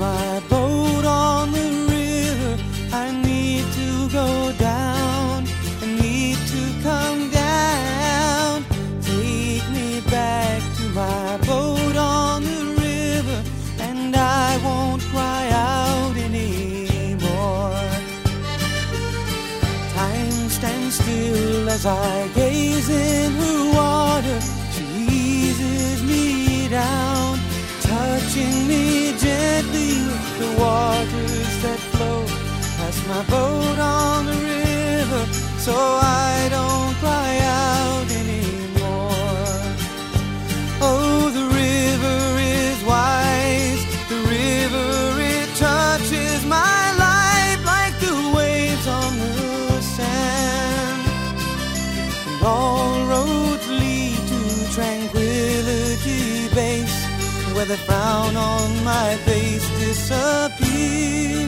my boat on the river. I need to go down. I need to come down. Take me back to my boat on the river, and I won't cry out anymore. Time stands still as I gaze in her water. So I don't cry out anymore. Oh, the river is wise. The river, it touches my life like the waves on the sand. And all roads lead to tranquility base, where the frown on my face disappears.